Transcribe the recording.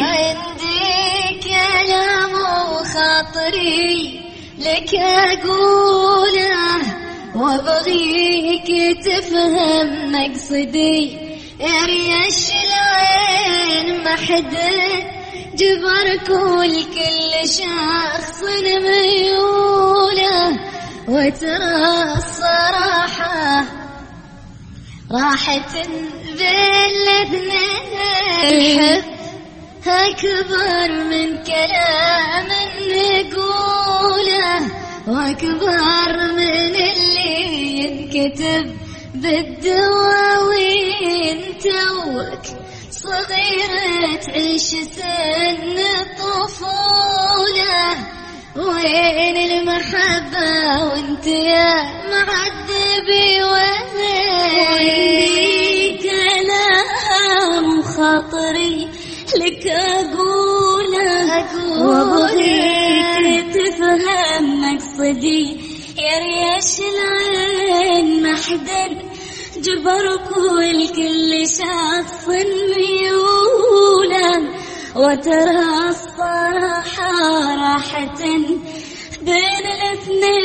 عندي كلام وخاطري لك أقوله وأبغيك تفهم مقصدي. ريش العين ما حد جبر كل كل شخص ميوله وترى الصراحة راحة بالاثنين الحب أكبر من كلام نقوله وأكبر من اللي ينكتب بالدواوين. توك صغيرة تعيش سن الطفولة وين المحبة وانت يا معذبي؟ لك أقوله وابغيك تفهم مقصدي. يا ريش العين محدد جبر كل كل شخص ميوله وترى الصراحة راحة بين الاثنين